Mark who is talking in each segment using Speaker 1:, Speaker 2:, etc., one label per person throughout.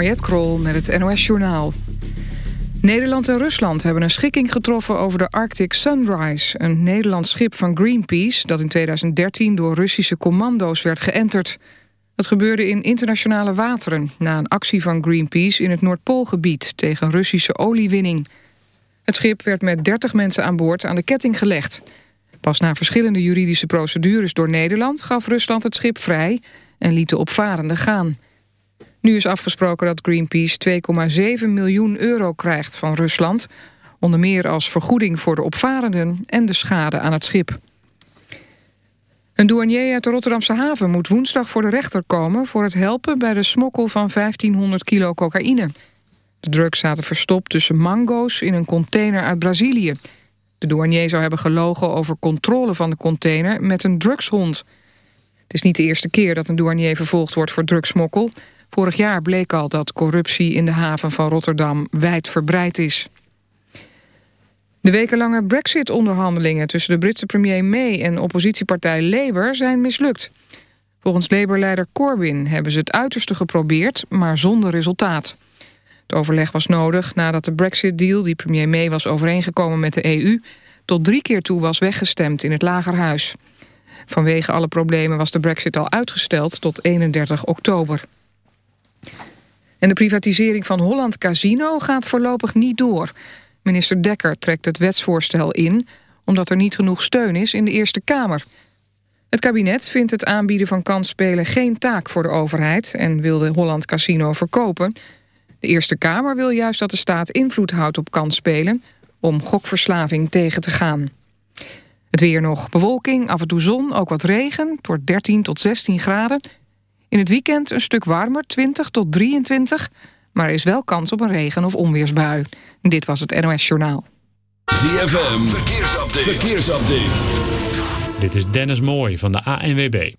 Speaker 1: Mariette Krol met het NOS Journaal. Nederland en Rusland hebben een schikking getroffen over de Arctic Sunrise... een Nederlands schip van Greenpeace... dat in 2013 door Russische commando's werd geënterd. Dat gebeurde in internationale wateren... na een actie van Greenpeace in het Noordpoolgebied... tegen Russische oliewinning. Het schip werd met 30 mensen aan boord aan de ketting gelegd. Pas na verschillende juridische procedures door Nederland... gaf Rusland het schip vrij en liet de opvarenden gaan... Nu is afgesproken dat Greenpeace 2,7 miljoen euro krijgt van Rusland... onder meer als vergoeding voor de opvarenden en de schade aan het schip. Een douanier uit de Rotterdamse haven moet woensdag voor de rechter komen... voor het helpen bij de smokkel van 1500 kilo cocaïne. De drugs zaten verstopt tussen mango's in een container uit Brazilië. De douanier zou hebben gelogen over controle van de container met een drugshond. Het is niet de eerste keer dat een douanier vervolgd wordt voor drugsmokkel... Vorig jaar bleek al dat corruptie in de haven van Rotterdam wijd verbreid is. De wekenlange brexit-onderhandelingen tussen de Britse premier May en oppositiepartij Labour zijn mislukt. Volgens Labour-leider Corbyn hebben ze het uiterste geprobeerd, maar zonder resultaat. Het overleg was nodig nadat de brexit-deal die premier May was overeengekomen met de EU... tot drie keer toe was weggestemd in het Lagerhuis. Vanwege alle problemen was de brexit al uitgesteld tot 31 oktober. En de privatisering van Holland Casino gaat voorlopig niet door. Minister Dekker trekt het wetsvoorstel in... omdat er niet genoeg steun is in de Eerste Kamer. Het kabinet vindt het aanbieden van kansspelen geen taak voor de overheid... en wil de Holland Casino verkopen. De Eerste Kamer wil juist dat de staat invloed houdt op kansspelen... om gokverslaving tegen te gaan. Het weer nog bewolking, af en toe zon, ook wat regen. Wordt 13 tot 16 graden. In het weekend een stuk warmer, 20 tot 23. Maar er is wel kans op een regen- of onweersbui. Dit was het NOS Journaal.
Speaker 2: ZFM, verkeersupdate. verkeersupdate.
Speaker 3: Dit is Dennis Mooij van de ANWB.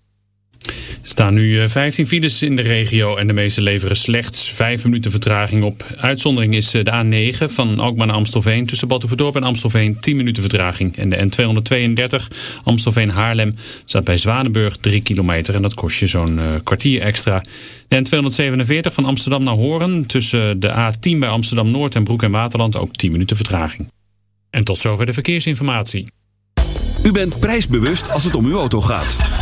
Speaker 3: Er staan nu 15 eh, files in de regio en de meeste leveren slechts 5 minuten vertraging op. Uitzondering is eh, de A9 van Alkmaar naar Amstelveen. Tussen Batuverdorp en Amstelveen 10 minuten vertraging. En de N232 Amstelveen-Haarlem staat bij Zwanenburg 3 kilometer. En dat kost je zo'n uh, kwartier extra. De N247 van Amsterdam naar Horen. Tussen de A10 bij Amsterdam-Noord en Broek en Waterland ook 10 minuten vertraging. En tot zover de verkeersinformatie.
Speaker 2: U bent prijsbewust als het om uw auto gaat.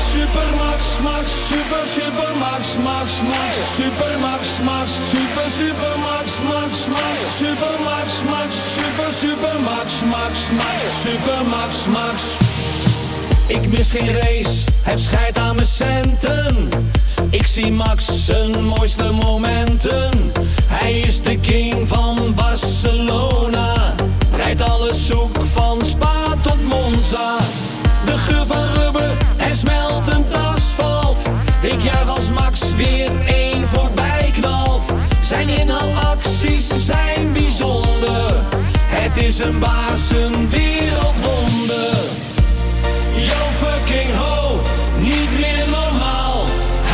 Speaker 4: Supermax, Max, Super, Supermax, Max, Max, Supermax, Max, Super, Supermax, Max, Max, Supermax, Max, Super, Supermax, Max, Max, Supermax, Max. Ik mis geen race, heb scheid aan mijn centen. Ik zie Max zijn mooiste momenten. Hij is de king van Barcelona. Rijdt alles zoek van Spa tot Monza. De geur en smeltend asfalt. Ik juich als Max weer één voorbij knalt. Zijn inhaalacties zijn bijzonder. Het is een baas, een wereldwonde. Yo fucking ho, niet meer normaal.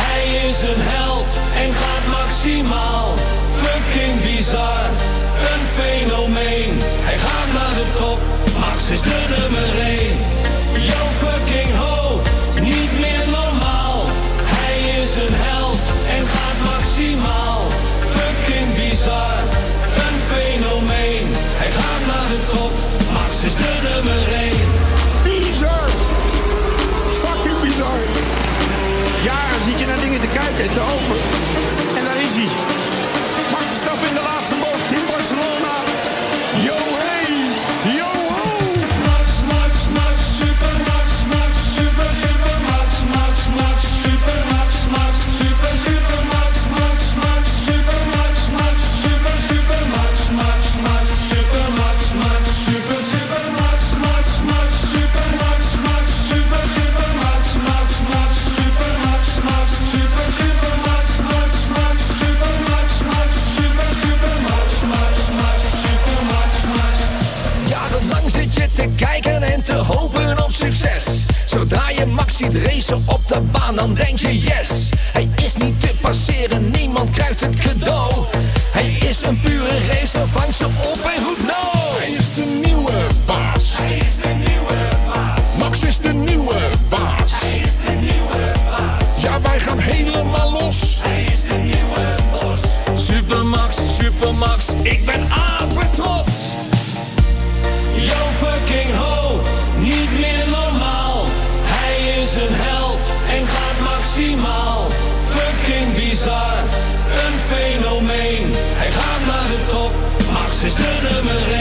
Speaker 4: Hij is een held en gaat maximaal. Fucking bizar, een fenomeen. Hij gaat naar de top, Max is de zo op de baan, dan denk je yes. Hij is niet te passeren, niemand krijgt het een held en gaat maximaal. Fucking bizar, een fenomeen. Hij gaat naar de top, Max is de nummer 1.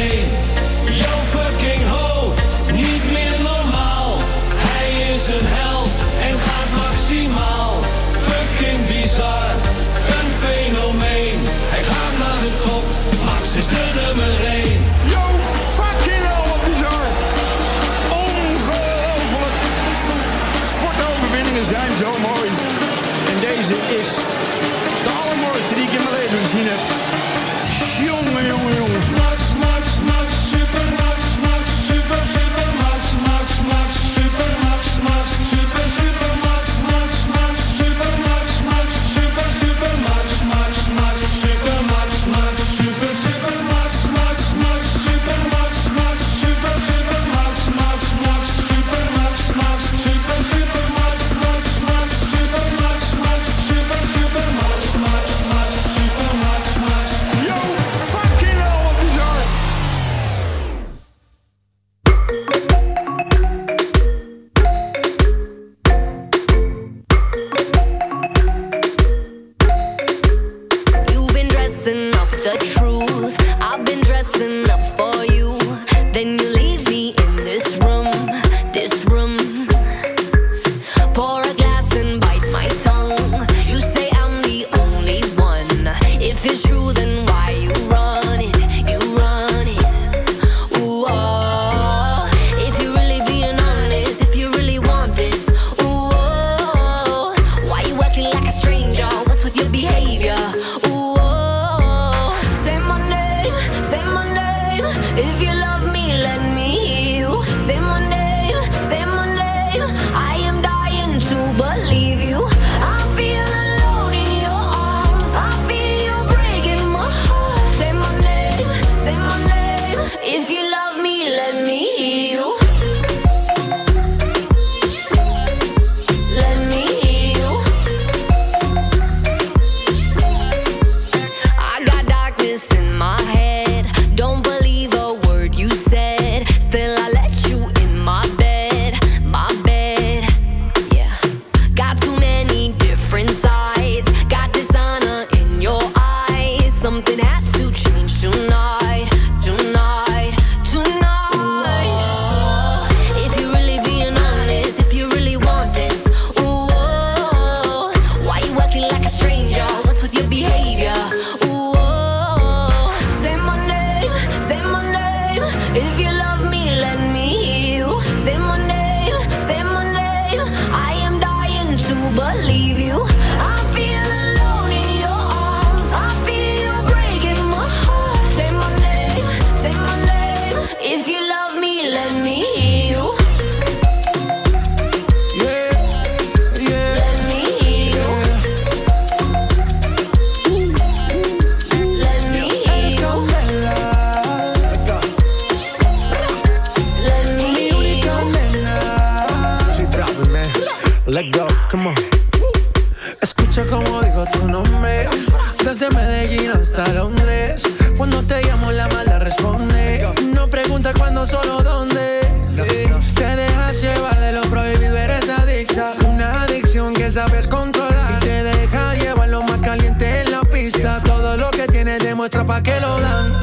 Speaker 5: Say my name if you love me, let me
Speaker 6: heal. Say my name. sabes controlar. Y te deja llevar lo más caliente en la pista. Todo lo que tienes demuestra pa' que lo dan.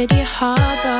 Speaker 7: city harbor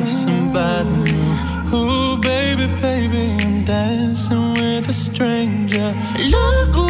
Speaker 8: with somebody new. Ooh, baby, baby, I'm dancing with
Speaker 9: a stranger. Look.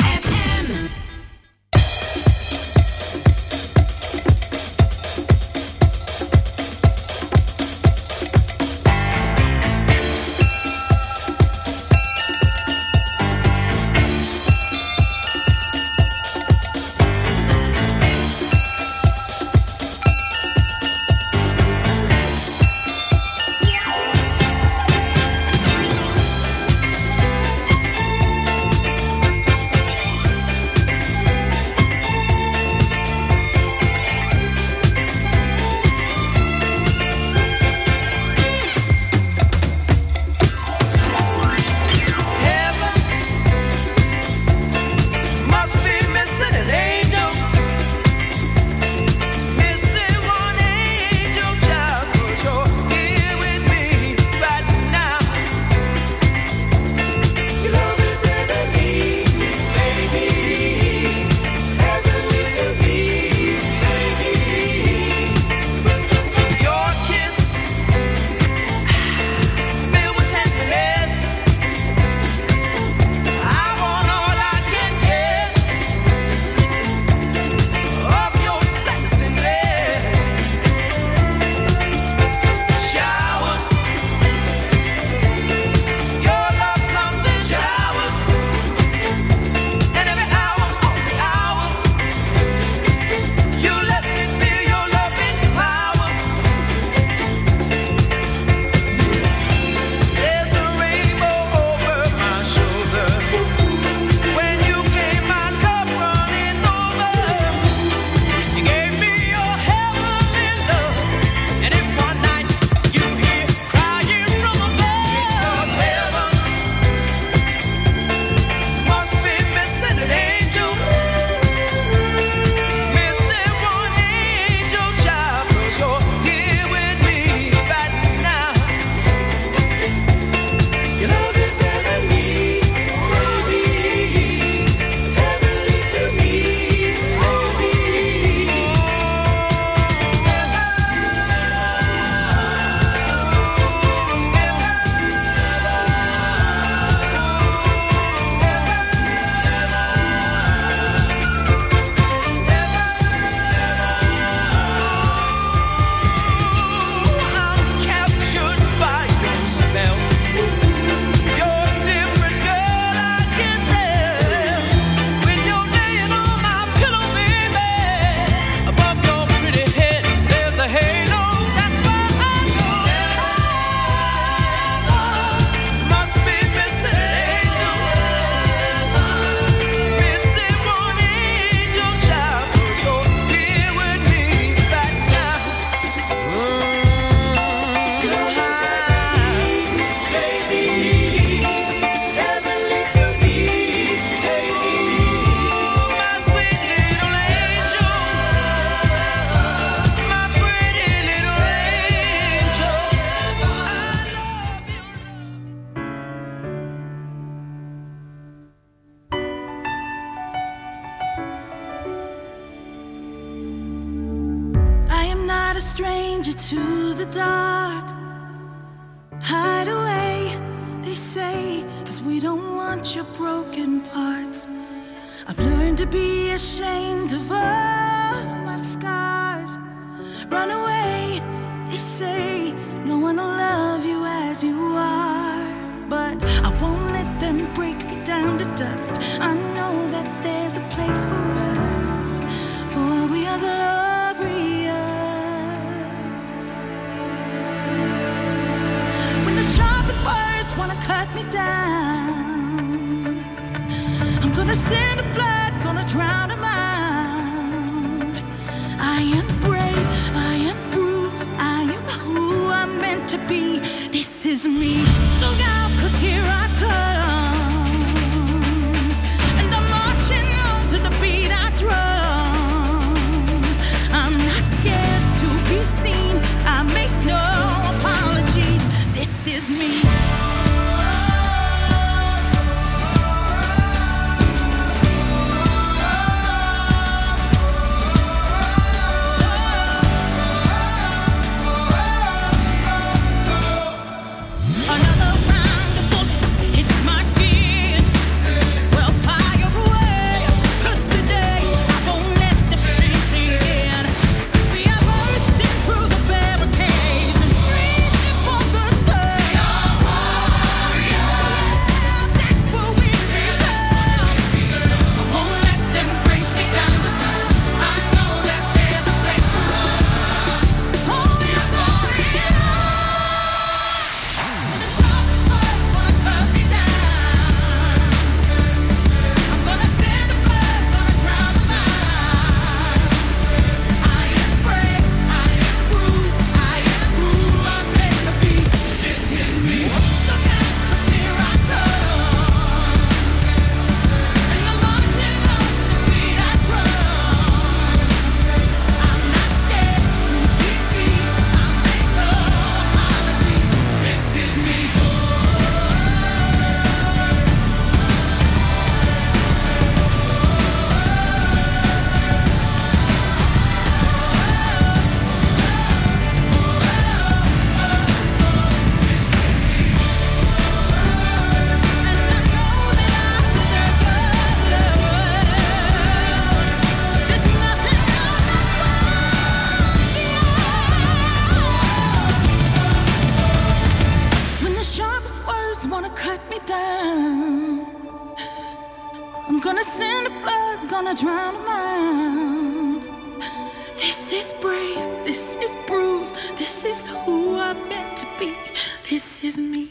Speaker 9: This is me.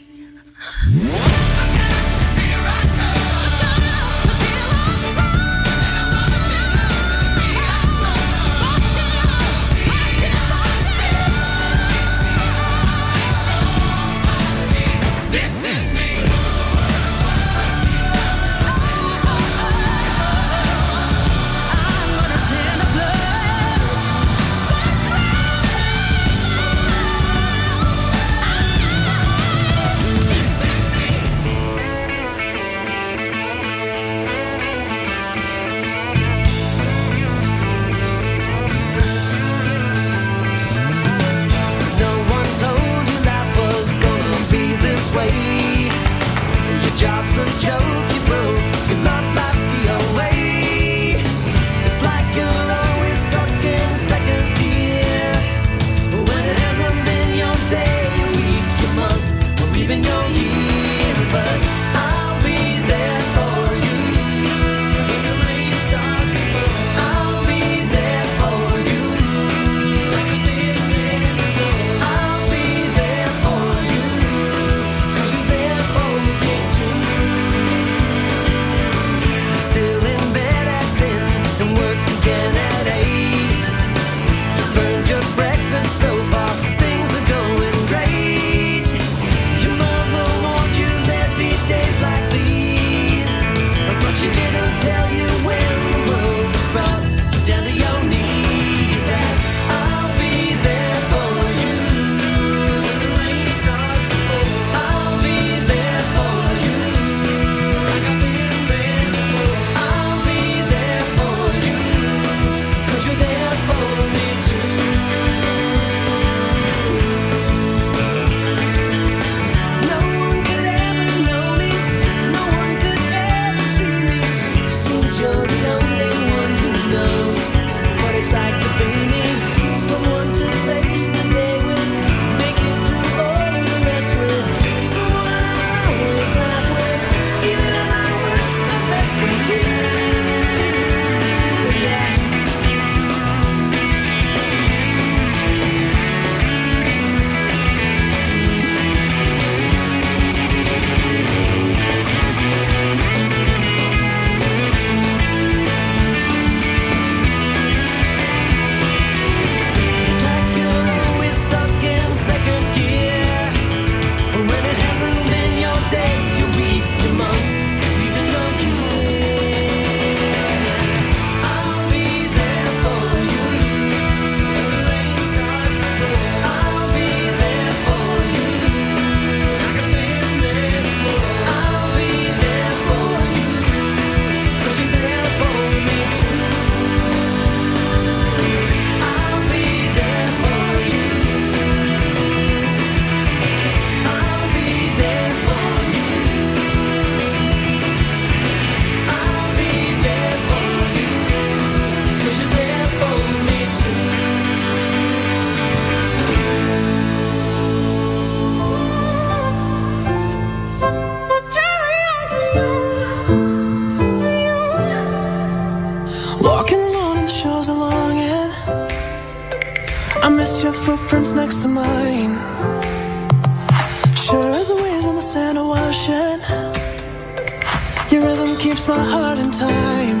Speaker 10: Your
Speaker 11: rhythm keeps my heart in time.